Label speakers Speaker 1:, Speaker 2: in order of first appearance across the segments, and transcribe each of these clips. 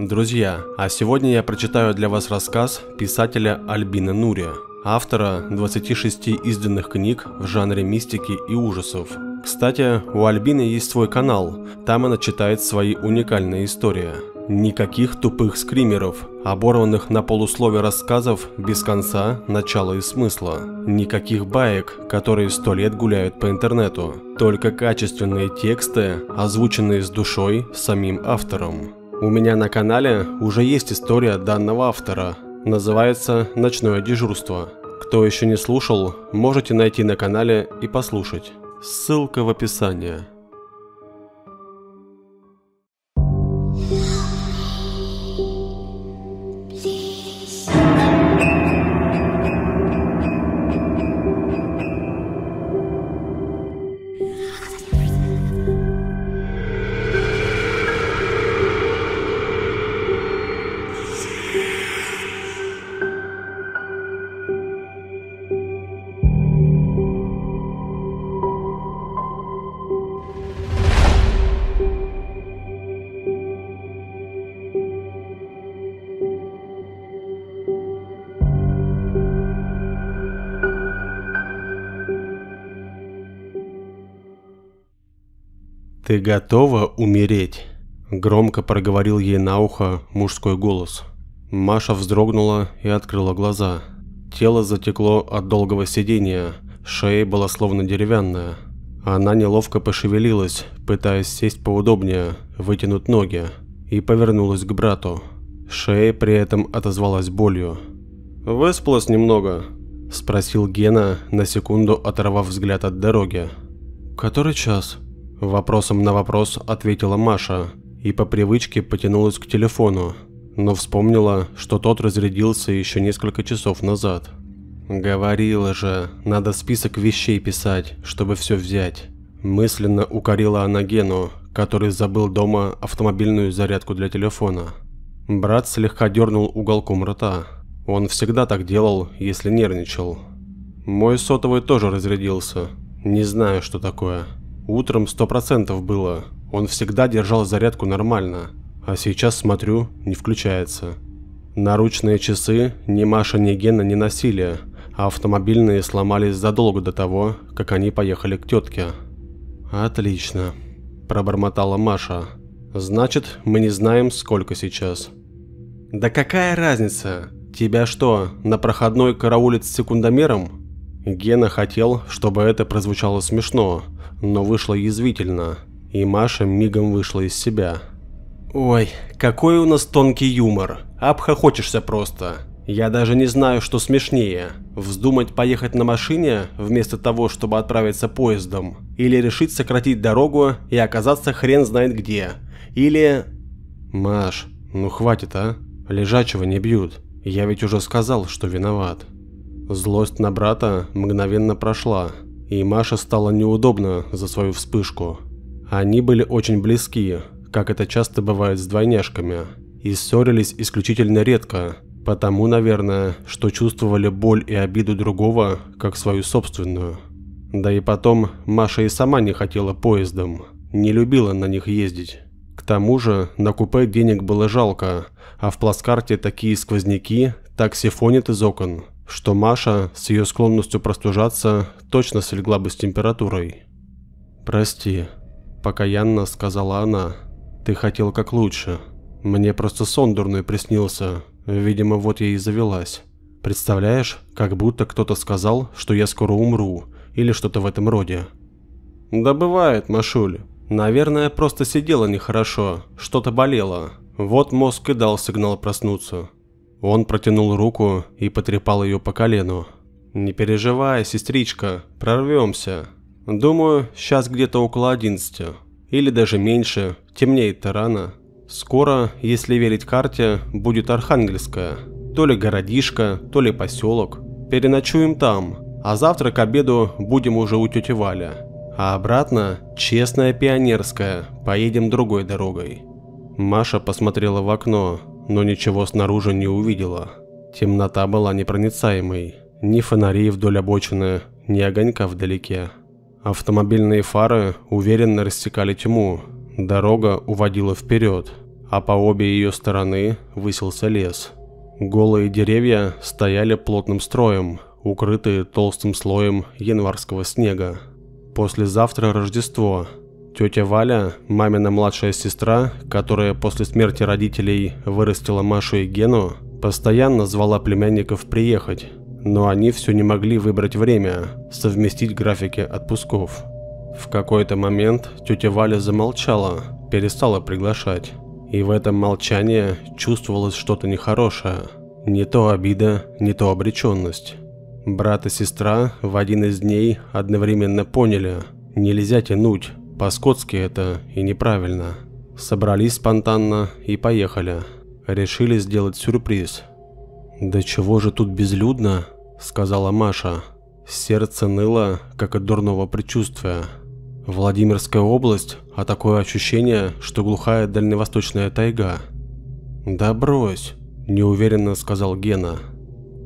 Speaker 1: Друзья, а сегодня я прочитаю для вас рассказ писателя Альбина Нури, автора 26 изданных книг в жанре мистики и ужасов. Кстати, у Альбины есть свой канал, там она читает свои уникальные истории. Никаких тупых скримеров, оборванных на полуслове рассказов без конца, начала и смысла. Никаких баек, которые сто лет гуляют по интернету. Только качественные тексты, озвученные с душой самим автором. У меня на канале уже есть история данного автора. Называется «Ночное дежурство». Кто еще не слушал, можете найти на канале и послушать. Ссылка в описании. «Ты готова умереть?» – громко проговорил ей на ухо мужской голос. Маша вздрогнула и открыла глаза. Тело затекло от долгого сидения, шея была словно деревянная. Она неловко пошевелилась, пытаясь сесть поудобнее, вытянуть ноги, и повернулась к брату. Шея при этом отозвалась болью. «Выспалась немного?» – спросил Гена, на секунду оторвав взгляд от дороги. «Который час?» Вопросом на вопрос ответила Маша и по привычке потянулась к телефону, но вспомнила, что тот разрядился еще несколько часов назад. «Говорила же, надо список вещей писать, чтобы все взять». Мысленно укорила она Гену, который забыл дома автомобильную зарядку для телефона. Брат слегка дернул уголком рта. Он всегда так делал, если нервничал. Мой сотовый тоже разрядился. Не знаю, что такое. Утром сто процентов было. Он всегда держал зарядку нормально. А сейчас смотрю, не включается. Наручные часы ни Маша, ни Гена не носили, а автомобильные сломались задолго до того, как они поехали к тетке. «Отлично», – пробормотала Маша. «Значит, мы не знаем, сколько сейчас». «Да какая разница? Тебя что, на проходной караулит с секундомером?» Гена хотел, чтобы это прозвучало смешно, но вышло язвительно, и Маша мигом вышла из себя. «Ой, какой у нас тонкий юмор, обхохочешься просто. Я даже не знаю, что смешнее, вздумать поехать на машине вместо того, чтобы отправиться поездом, или решить сократить дорогу и оказаться хрен знает где, или...» «Маш, ну хватит, а? Лежачего не бьют. Я ведь уже сказал, что виноват». Злость на брата мгновенно прошла, и Маше стало неудобно за свою вспышку. Они были очень близки, как это часто бывает с двойняшками, и ссорились исключительно редко, потому, наверное, что чувствовали боль и обиду другого, как свою собственную. Да и потом, Маша и сама не хотела поездом, не любила на них ездить. К тому же, на купе денег было жалко, а в плацкарте такие сквозняки так сифонят из окон, что Маша с ее склонностью простужаться точно слегла бы с температурой. «Прости», – покаянно сказала она. «Ты хотел как лучше. Мне просто сон дурной приснился. Видимо, вот я и завелась. Представляешь, как будто кто-то сказал, что я скоро умру, или что-то в этом роде». «Да бывает, Машуль. Наверное, просто сидела нехорошо, что-то болело. Вот мозг и дал сигнал проснуться». Он протянул руку и потрепал ее по колену. «Не переживай, сестричка, прорвемся. Думаю, сейчас где-то около одиннадцати. Или даже меньше, темнеет-то рано. Скоро, если верить карте, будет Архангельская. То ли городишко, то ли поселок. Переночуем там, а завтра к обеду будем уже у тети Валя. А обратно, честная пионерская, поедем другой дорогой». Маша посмотрела в окно, но ничего снаружи не увидела. Темнота была непроницаемой. Ни фонарей вдоль обочины, ни огонька вдалеке. Автомобильные фары уверенно рассекали тьму. Дорога уводила вперед. а по обе ее стороны высился лес. Голые деревья стояли плотным строем, укрытые толстым слоем январского снега. Послезавтра Рождество. Тетя Валя, мамина младшая сестра, которая после смерти родителей вырастила Машу и Гену, постоянно звала племянников приехать, но они все не могли выбрать время, совместить графики отпусков. В какой-то момент тетя Валя замолчала, перестала приглашать. И в этом молчании чувствовалось что-то нехорошее. Не то обида, не то обреченность. Брат и сестра в один из дней одновременно поняли, нельзя тянуть, по-скотски это и неправильно. Собрались спонтанно и поехали. Решили сделать сюрприз. «Да чего же тут безлюдно?» – сказала Маша. Сердце ныло, как от дурного предчувствия. Владимирская область, а такое ощущение, что глухая дальневосточная тайга. «Да брось», – неуверенно сказал Гена.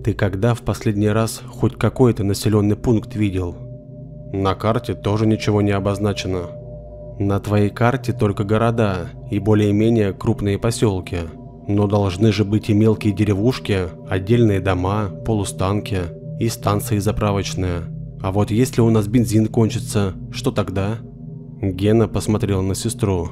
Speaker 1: «Ты когда в последний раз хоть какой-то населенный пункт видел?» «На карте тоже ничего не обозначено». «На твоей карте только города и более-менее крупные поселки. Но должны же быть и мелкие деревушки, отдельные дома, полустанки и станции заправочные. А вот если у нас бензин кончится, что тогда? Гена посмотрел на сестру.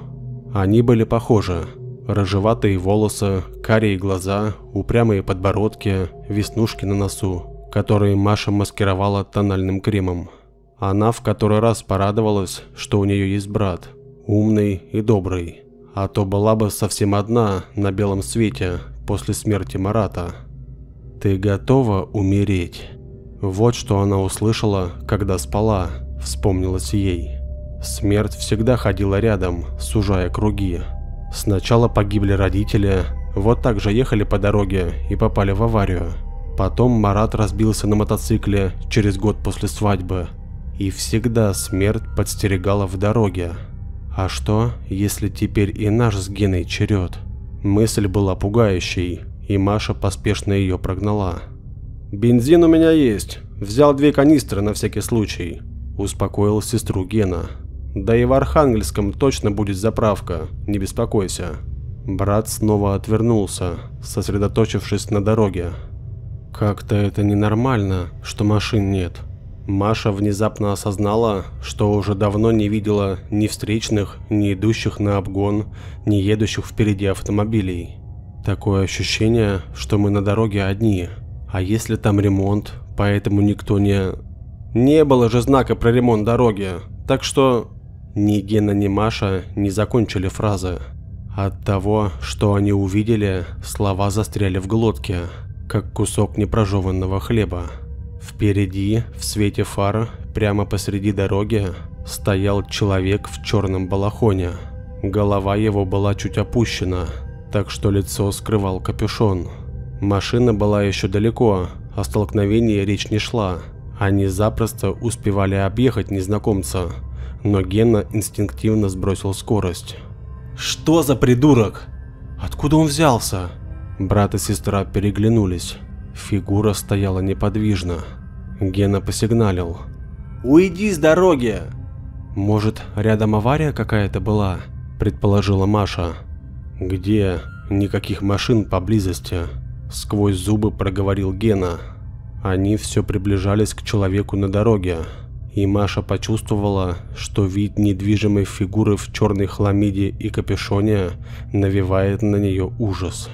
Speaker 1: Они были похожи. Рыжеватые волосы, карие глаза, упрямые подбородки, веснушки на носу, которые Маша маскировала тональным кремом. Она в который раз порадовалась, что у нее есть брат, умный и добрый. А то была бы совсем одна на белом свете после смерти Марата. «Ты готова умереть?» Вот что она услышала, когда спала, вспомнилось ей. Смерть всегда ходила рядом, сужая круги. Сначала погибли родители, вот так же ехали по дороге и попали в аварию. Потом Марат разбился на мотоцикле через год после свадьбы. И всегда смерть подстерегала в дороге. А что, если теперь и наш с Геной черед? Мысль была пугающей, и Маша поспешно ее прогнала. «Бензин у меня есть. Взял две канистры на всякий случай», – успокоил сестру Гена. «Да и в Архангельском точно будет заправка, не беспокойся». Брат снова отвернулся, сосредоточившись на дороге. «Как-то это ненормально, что машин нет». Маша внезапно осознала, что уже давно не видела ни встречных, ни идущих на обгон, ни едущих впереди автомобилей. Такое ощущение, что мы на дороге одни – а если там ремонт, поэтому никто не... Не было же знака про ремонт дороги, так что... Ни Гена, ни Маша не закончили фразы. От того, что они увидели, слова застряли в глотке, как кусок непрожеванного хлеба. Впереди, в свете фар, прямо посреди дороги, стоял человек в черном балахоне. Голова его была чуть опущена, так что лицо скрывал капюшон. Машина была еще далеко, о столкновении речь не шла. Они запросто успевали объехать незнакомца, но Гена инстинктивно сбросил скорость. «Что за придурок? Откуда он взялся?» Брат и сестра переглянулись. Фигура стояла неподвижно. Гена посигналил. «Уйди с дороги!» «Может, рядом авария какая-то была?» – предположила Маша. «Где? Никаких машин поблизости». Сквозь зубы проговорил Гена. Они все приближались к человеку на дороге, и Маша почувствовала, что вид недвижимой фигуры в черной хламиде и капюшоне навевает на нее ужас.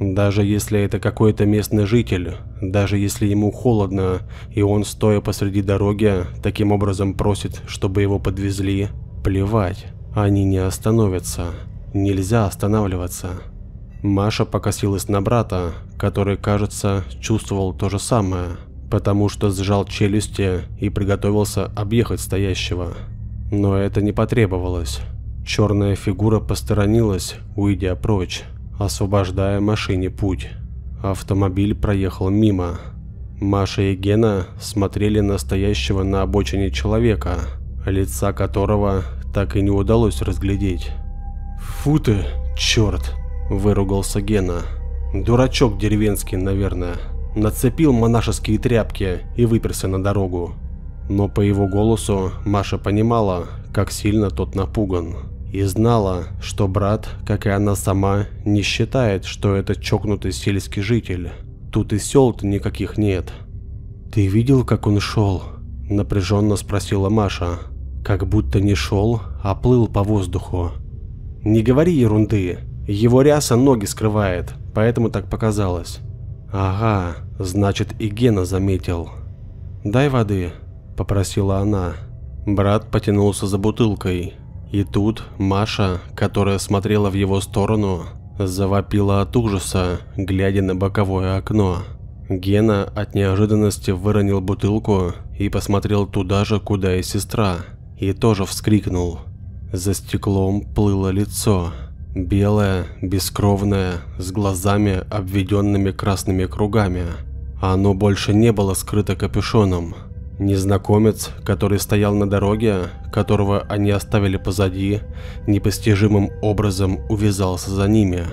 Speaker 1: Даже если это какой-то местный житель, даже если ему холодно, и он, стоя посреди дороги, таким образом просит, чтобы его подвезли, плевать, они не остановятся. Нельзя останавливаться. Маша покосилась на брата, который, кажется, чувствовал то же самое, потому что сжал челюсти и приготовился объехать стоящего. Но это не потребовалось. Черная фигура посторонилась, уйдя прочь, освобождая машине путь. Автомобиль проехал мимо. Маша и Гена смотрели на стоящего на обочине человека, лица которого так и не удалось разглядеть. «Фу ты, черт!» Выругался Гена. Дурачок деревенский, наверное. Нацепил монашеские тряпки и выперся на дорогу. Но по его голосу Маша понимала, как сильно тот напуган. И знала, что брат, как и она сама, не считает, что это чокнутый сельский житель. Тут и сел-то никаких нет. «Ты видел, как он шел?» – напряженно спросила Маша. «Как будто не шел, а плыл по воздуху». «Не говори ерунды. Его ряса ноги скрывает, поэтому так показалось». «Ага, значит и Гена заметил». «Дай воды», – попросила она. Брат потянулся за бутылкой. И тут Маша, которая смотрела в его сторону, завопила от ужаса, глядя на боковое окно. Гена от неожиданности выронил бутылку и посмотрел туда же, куда и сестра, и тоже вскрикнул. За стеклом плыло лицо. Белое, бескровное, с глазами, обведенными красными кругами. Оно больше не было скрыто капюшоном. Незнакомец, который стоял на дороге, которого они оставили позади, непостижимым образом увязался за ними.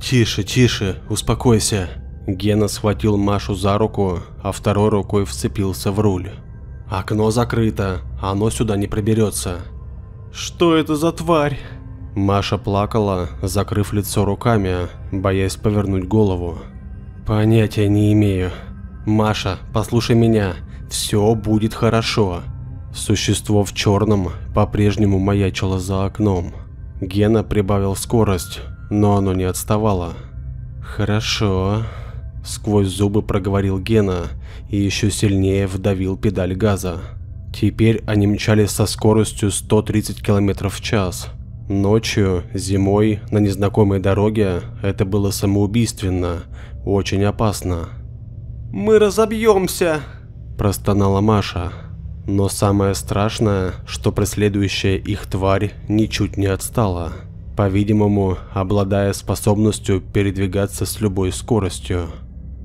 Speaker 1: «Тише, тише, успокойся!» Гена схватил Машу за руку, а второй рукой вцепился в руль. «Окно закрыто, оно сюда не проберется». «Что это за тварь?» Маша плакала, закрыв лицо руками, боясь повернуть голову. «Понятия не имею. Маша, послушай меня, все будет хорошо. Существо в черном по-прежнему маячило за окном. Гена прибавил скорость, но оно не отставало. «Хорошо», – сквозь зубы проговорил Гена и еще сильнее вдавил педаль газа. Теперь они мчались со скоростью 130 км в час. Ночью, зимой, на незнакомой дороге это было самоубийственно, очень опасно.
Speaker 2: «Мы разобьемся!»
Speaker 1: Простонала Маша. Но самое страшное, что преследующая их тварь ничуть не отстала, по-видимому, обладая способностью передвигаться с любой скоростью.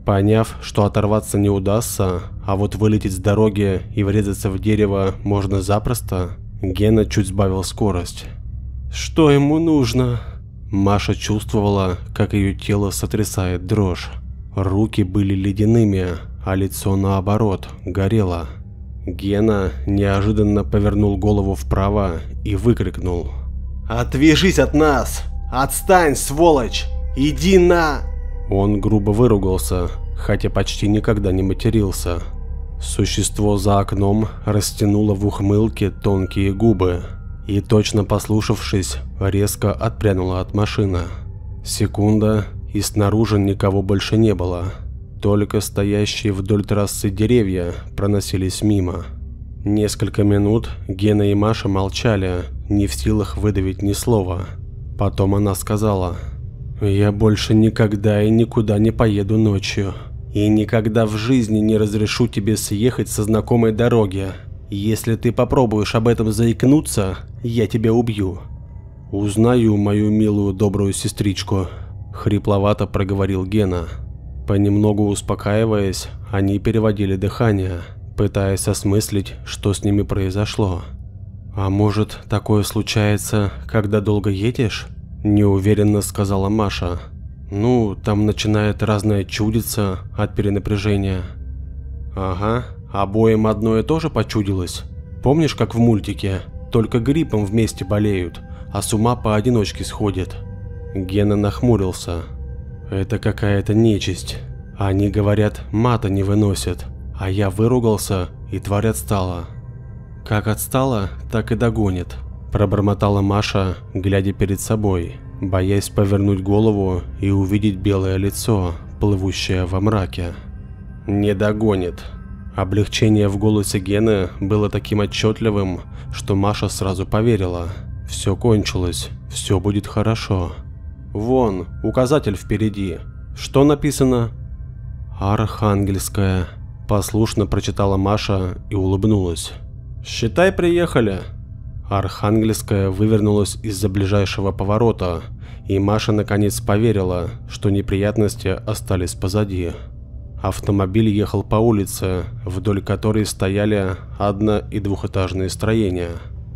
Speaker 1: Поняв, что оторваться не удастся, а вот вылететь с дороги и врезаться в дерево можно запросто, Гена чуть сбавил скорость.
Speaker 2: «Что ему нужно?»
Speaker 1: Маша чувствовала, как ее тело сотрясает дрожь. Руки были ледяными, а лицо наоборот горело. Гена неожиданно повернул голову вправо и выкрикнул.
Speaker 2: «Отвяжись от нас! Отстань, сволочь! Иди на...»
Speaker 1: Он грубо выругался, хотя почти никогда не матерился. Существо за окном растянуло в ухмылке тонкие губы и, точно послушавшись, резко отпрянуло от машины. Секунда, и снаружи никого больше не было. Только стоящие вдоль трассы деревья проносились мимо. Несколько минут Гена и Маша молчали, не в силах выдавить ни слова. Потом она сказала, «Я больше никогда и никуда не поеду ночью. И никогда в жизни не разрешу тебе съехать со знакомой дороги. Если ты попробуешь об этом заикнуться, я тебя убью». «Узнаю мою милую добрую сестричку», – хрипловато проговорил Гена. Понемногу успокаиваясь, они переводили дыхание, пытаясь осмыслить, что с ними произошло. «А может, такое случается, когда долго едешь?» – неуверенно сказала Маша. «Ну, там начинает разное чудиться от перенапряжения». «Ага, обоим одно и то же почудилось. Помнишь, как в мультике? Только гриппом вместе болеют, а с ума поодиночке сходят». Гена нахмурился. Это какая-то нечисть. Они говорят, мата не выносят, а я выругался, и тварь отстала. Как отстала, так и догонит, пробормотала Маша, глядя перед собой, боясь повернуть голову и увидеть белое лицо, плывущее во мраке. Не догонит. Облегчение в голосе Гены было таким отчетливым, что Маша сразу поверила. Все кончилось, все будет хорошо. Вон, указатель впереди. Что написано? Архангельская. Послушно прочитала Маша и улыбнулась. Считай, приехали. Архангельская вывернулась из-за ближайшего поворота, и Маша наконец поверила, что неприятности остались позади. Автомобиль ехал по улице, вдоль которой стояли одно- и двухэтажные строения.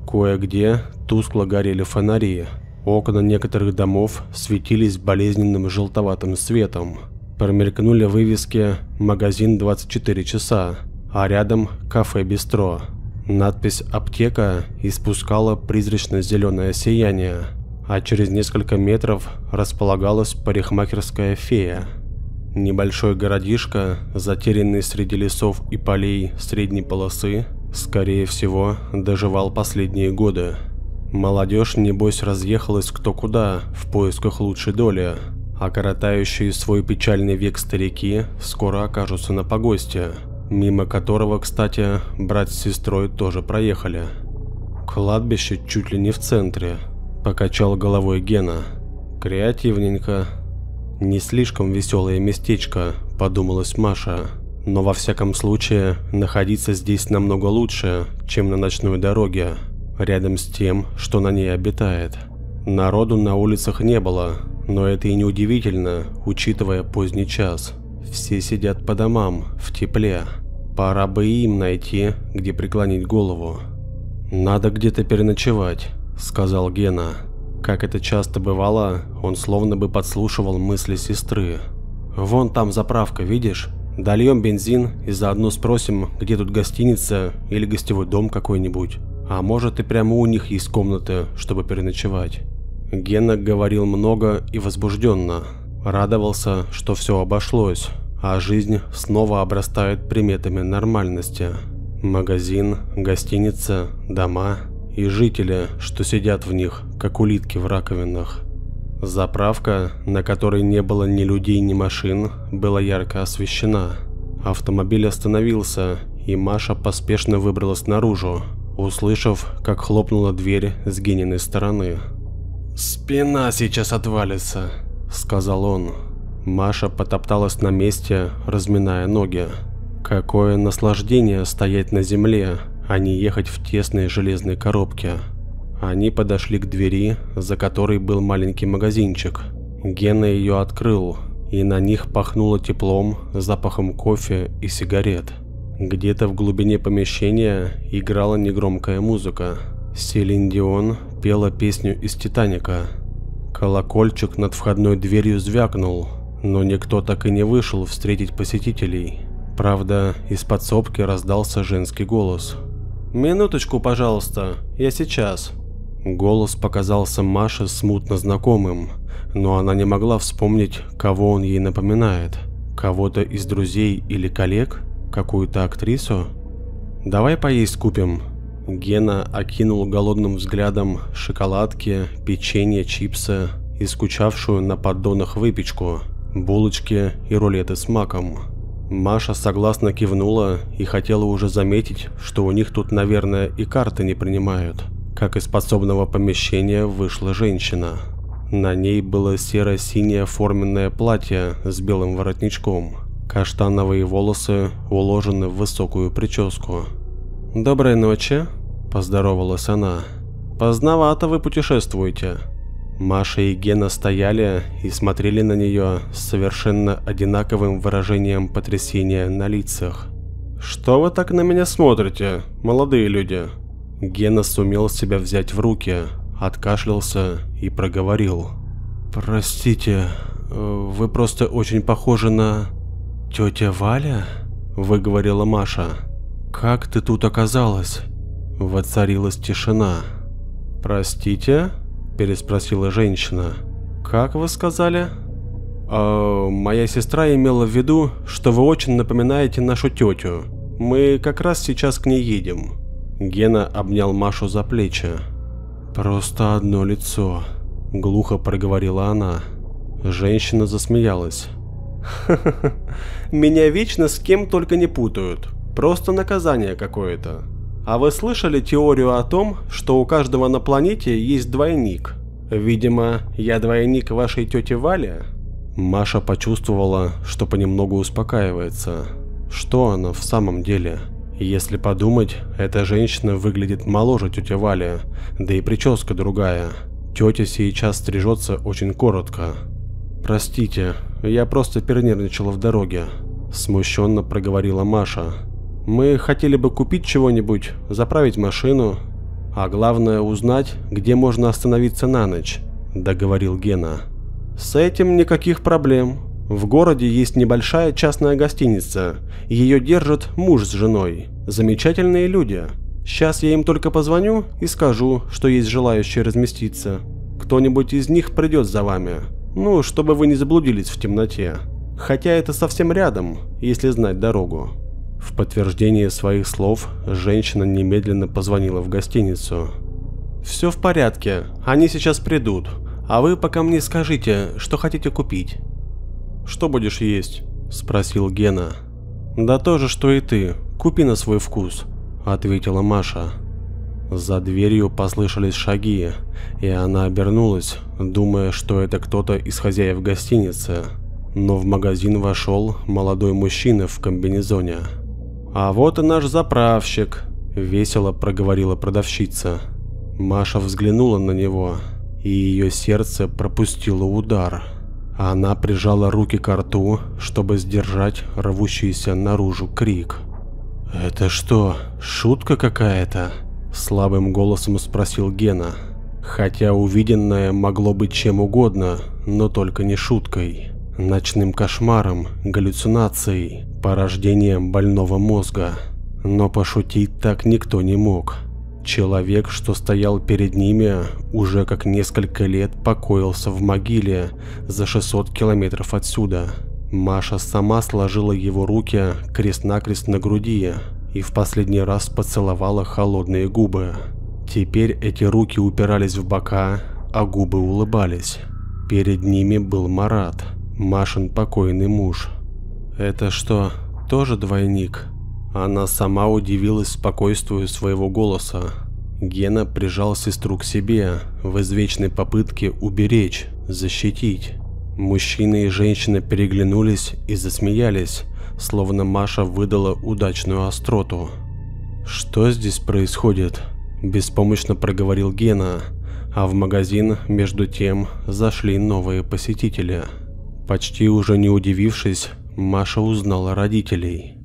Speaker 1: Кое-где тускло горели фонари, Окна некоторых домов светились болезненным желтоватым светом. Промелькнули вывески «Магазин 24 часа», а рядом «Кафе Бистро». Надпись «Аптека» испускала призрачно-зеленое сияние, а через несколько метров располагалась парикмахерская фея. Небольшой городишко, затерянный среди лесов и полей средней полосы, скорее всего, доживал последние годы. Молодежь, небось, разъехалась кто куда в поисках лучшей доли, а коротающие свой печальный век старики скоро окажутся на погосте – мимо которого, кстати, брат с сестрой тоже проехали. Кладбище чуть ли не в центре, покачал головой Гена. Креативненько. Не слишком веселое местечко, подумалась Маша. Но во всяком случае, находиться здесь намного лучше, чем на ночной дороге, рядом с тем, что на ней обитает. Народу на улицах не было, но это и не удивительно, учитывая поздний час. Все сидят по домам, в тепле. Пора бы им найти, где преклонить голову. «Надо где-то переночевать», — сказал Гена. Как это часто бывало, он словно бы подслушивал мысли сестры. «Вон там заправка, видишь? Дольем бензин и заодно спросим, где тут гостиница или гостевой дом какой-нибудь. А может и прямо у них есть комната, чтобы переночевать». Гена говорил много и возбужденно. Радовался, что все обошлось, а жизнь снова обрастает приметами нормальности. Магазин, гостиница, дома и жители, что сидят в них, как улитки в раковинах. Заправка, на которой не было ни людей, ни машин, была ярко освещена. Автомобиль остановился, и Маша поспешно выбралась наружу, услышав, как хлопнула дверь с Гениной стороны. «Спина сейчас отвалится», — сказал он. Маша потопталась на месте, разминая ноги. Какое наслаждение стоять на земле, а не ехать в тесные железные коробки. Они подошли к двери, за которой был маленький магазинчик. Гена ее открыл, и на них пахнуло теплом, запахом кофе и сигарет. Где-то в глубине помещения играла негромкая музыка. Селин Дион пела песню из «Титаника». Колокольчик над входной дверью звякнул, но никто так и не вышел встретить посетителей. Правда, из подсобки раздался женский голос. «Минуточку, пожалуйста, я сейчас». Голос показался Маше смутно знакомым, но она не могла вспомнить, кого он ей напоминает. Кого-то из друзей или коллег? Какую-то актрису? «Давай поесть купим». Гена окинул голодным взглядом шоколадки, печенье, чипсы и скучавшую на поддонах выпечку – булочки и рулеты с маком. Маша согласно кивнула и хотела уже заметить, что у них тут, наверное, и карты не принимают. Как из подсобного помещения вышла женщина. На ней было серо-синее форменное платье с белым воротничком. Каштановые волосы уложены в высокую прическу. «Доброй ночи», – поздоровалась она. «Поздновато вы путешествуете». Маша и Гена стояли и смотрели на нее с совершенно одинаковым выражением потрясения на лицах. «Что вы так на меня смотрите, молодые люди?» Гена сумел себя взять в руки, откашлялся и проговорил. «Простите, вы просто очень похожи на... тетя Валя?» – выговорила Маша. «Как ты тут оказалась?» Воцарилась тишина. «Простите?» – переспросила женщина. «Как вы сказали?» «Э, «Моя сестра имела в виду, что вы очень напоминаете нашу тетю. Мы как раз сейчас к ней едем». Гена обнял Машу за плечи. «Просто одно лицо», – глухо проговорила она. Женщина засмеялась. «Ха-ха-ха, меня вечно с кем только не путают. Просто наказание какое-то. А вы слышали теорию о том, что у каждого на планете есть двойник? Видимо, я двойник вашей тети Вали? Маша почувствовала, что понемногу успокаивается. Что она в самом деле? Если подумать, эта женщина выглядит моложе тети Вали, да и прическа другая. Тетя сейчас стрижется очень коротко. «Простите, я просто перенервничала в дороге», – смущенно проговорила Маша, мы хотели бы купить чего-нибудь, заправить машину, а главное узнать, где можно остановиться на ночь», – договорил Гена. «С этим никаких проблем. В городе есть небольшая частная гостиница. Ее держат муж с женой. Замечательные люди. Сейчас я им только позвоню и скажу, что есть желающие разместиться. Кто-нибудь из них придет за вами. Ну, чтобы вы не заблудились в темноте. Хотя это совсем рядом, если знать дорогу. В подтверждение своих слов женщина немедленно позвонила в гостиницу. «Все в порядке, они сейчас придут, а вы пока мне скажите, что хотите купить». «Что будешь есть?» – спросил Гена. «Да то же, что и ты, купи на свой вкус», – ответила Маша. За дверью послышались шаги, и она обернулась, думая, что это кто-то из хозяев гостиницы. Но в магазин вошел молодой мужчина в комбинезоне. «А вот и наш заправщик», – весело проговорила продавщица. Маша взглянула на него, и ее сердце пропустило удар. Она прижала руки к рту, чтобы сдержать рвущийся наружу крик. «Это что, шутка какая-то?» – слабым голосом спросил Гена. Хотя увиденное могло быть чем угодно, но только не шуткой ночным кошмаром, галлюцинацией, порождением больного мозга. Но пошутить так никто не мог. Человек, что стоял перед ними, уже как несколько лет покоился в могиле за 600 километров отсюда. Маша сама сложила его руки крест-накрест на груди и в последний раз поцеловала холодные губы. Теперь эти руки упирались в бока, а губы улыбались. Перед ними был Марат, Машин покойный муж. Это что, тоже двойник? Она сама удивилась спокойствию своего голоса. Гена прижал сестру к себе в извечной попытке уберечь, защитить. Мужчина и женщина переглянулись и засмеялись, словно Маша выдала удачную остроту. «Что здесь происходит?» – беспомощно проговорил Гена, а в магазин, между тем, зашли новые посетители – Почти уже не удивившись, Маша узнала родителей.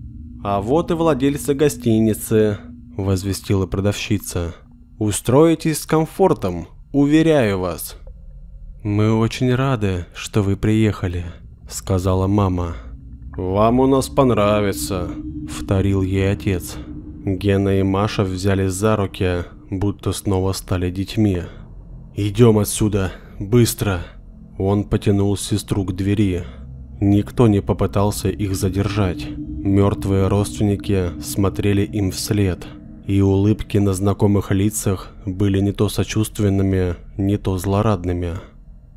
Speaker 1: «А вот и владельцы гостиницы», – возвестила продавщица. «Устроитесь с комфортом, уверяю вас». «Мы очень рады, что вы приехали», – сказала мама. «Вам у нас понравится», – вторил ей отец. Гена и Маша взялись за руки, будто снова стали детьми. «Идем отсюда, быстро!» Он потянул сестру к двери. Никто не попытался их задержать. Мертвые родственники смотрели им вслед, и улыбки на знакомых лицах были не то сочувственными, не то злорадными.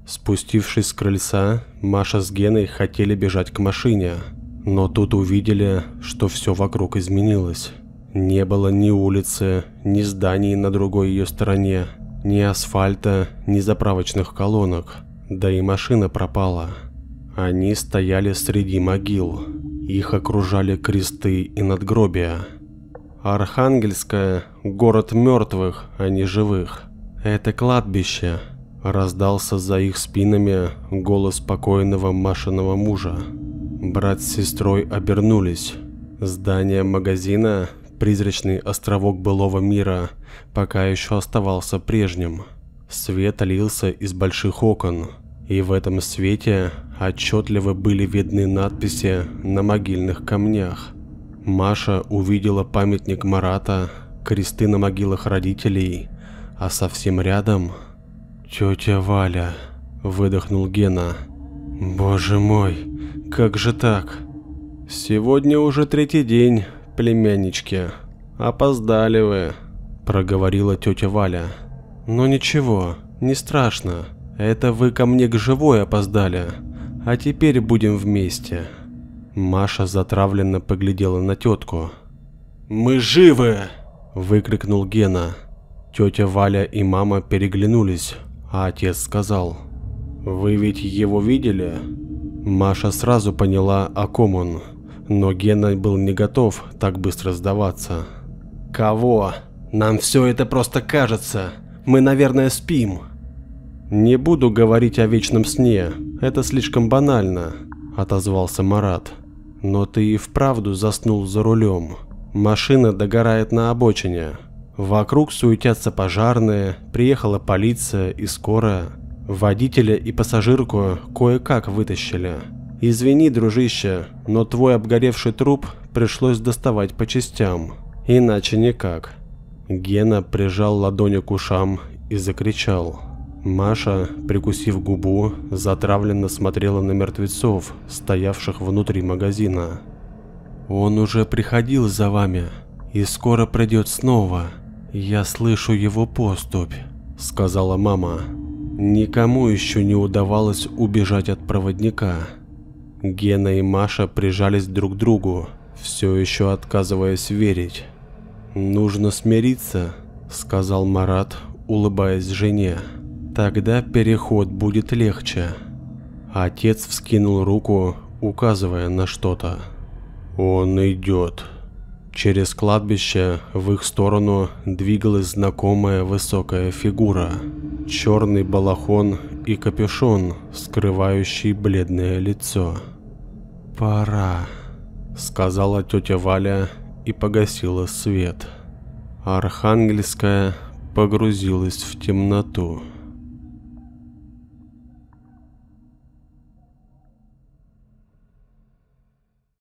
Speaker 1: Спустившись с крыльца, Маша с Геной хотели бежать к машине, но тут увидели, что все вокруг изменилось. Не было ни улицы, ни зданий на другой ее стороне, ни асфальта, ни заправочных колонок. Да и машина пропала. Они стояли среди могил. Их окружали кресты и надгробия. Архангельская – город мертвых, а не живых. Это кладбище. Раздался за их спинами голос покойного Машиного мужа. Брат с сестрой обернулись. Здание магазина, призрачный островок былого мира, пока еще оставался прежним. Свет лился из больших окон, и в этом свете отчетливо были видны надписи на могильных камнях. Маша увидела памятник Марата, кресты на могилах родителей, а совсем рядом «Тетя Валя», – выдохнул Гена. «Боже мой, как же так?» «Сегодня уже третий день, племяннички. Опоздали вы», – проговорила тетя Валя. «Но ничего, не страшно. Это вы ко мне к живой опоздали, а теперь будем вместе. Маша затравленно поглядела на тетку. «Мы живы!» – выкрикнул Гена. Тетя Валя и мама переглянулись, а отец сказал. «Вы ведь его видели?» Маша сразу поняла, о ком он, но Гена был не готов так быстро сдаваться. «Кого? Нам все это просто кажется. Мы, наверное, спим», «Не буду говорить о вечном сне, это слишком банально», – отозвался Марат. «Но ты и вправду заснул за рулем. Машина догорает на обочине. Вокруг суетятся пожарные, приехала полиция и скорая. Водителя и пассажирку кое-как вытащили. Извини, дружище, но твой обгоревший труп пришлось доставать по частям. Иначе никак». Гена прижал ладони к ушам и закричал. Маша, прикусив губу, затравленно смотрела на мертвецов, стоявших внутри магазина. «Он уже приходил за вами и скоро придет снова. Я слышу его поступь», — сказала мама. Никому еще не удавалось убежать от проводника. Гена и Маша прижались друг к другу, все еще отказываясь верить. «Нужно смириться», — сказал Марат, улыбаясь жене. «Тогда переход будет легче». Отец вскинул руку, указывая на что-то. «Он идет». Через кладбище в их сторону двигалась знакомая высокая фигура. Черный балахон и капюшон, скрывающий бледное лицо. «Пора», — сказала тетя Валя и погасила свет. Архангельская погрузилась в темноту.